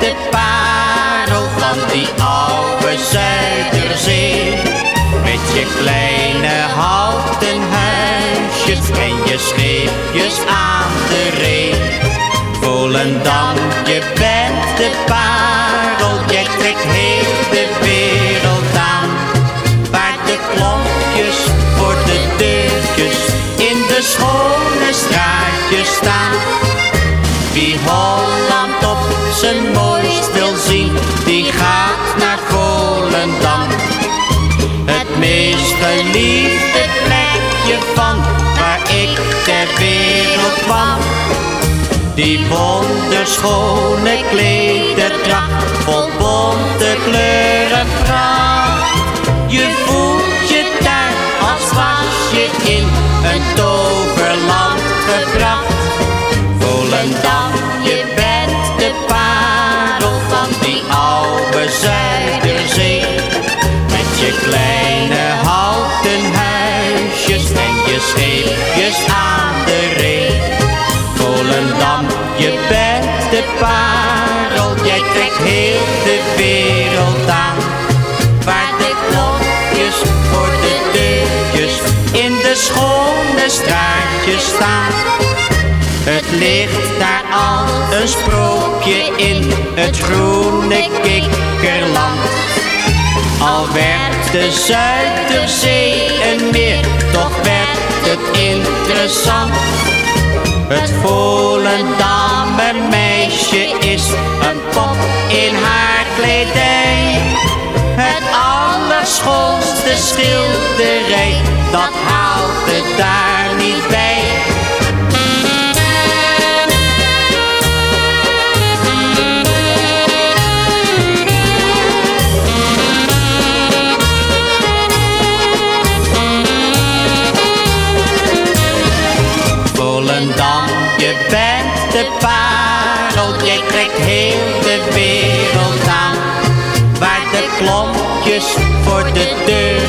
de parel van die oude Zuiderzee. Met je kleine houten huisjes en je scheepjes aan de ree. dank je bent de parel, je trekt heel de wereld aan. Waar de klompjes voor de deurtjes in de schone straatjes staan. Wie zijn mooist wil zien, die gaat naar Volendam. Het meest geliefde plekje van waar ik ter wereld kwam. Die wonderschone klederdracht, Zuiderzee. Met je kleine houten huisjes en je scheepjes aan de ree. Volendam, je bent de parel, jij trekt heel de wereld aan. Waar de klokjes voor de deurtjes in de schone straatjes staan. Het ligt daar al een sprookje in het groene kikkerland. Al werd de Zuiderzee een meer, toch werd het interessant. Het Volendammer meisje is een pop in haar kledij. Het allerschoonste schilderij, dat haalt het daar je bent de parel, jij trekt heel de wereld aan. Waar de klompjes voor de deurtjes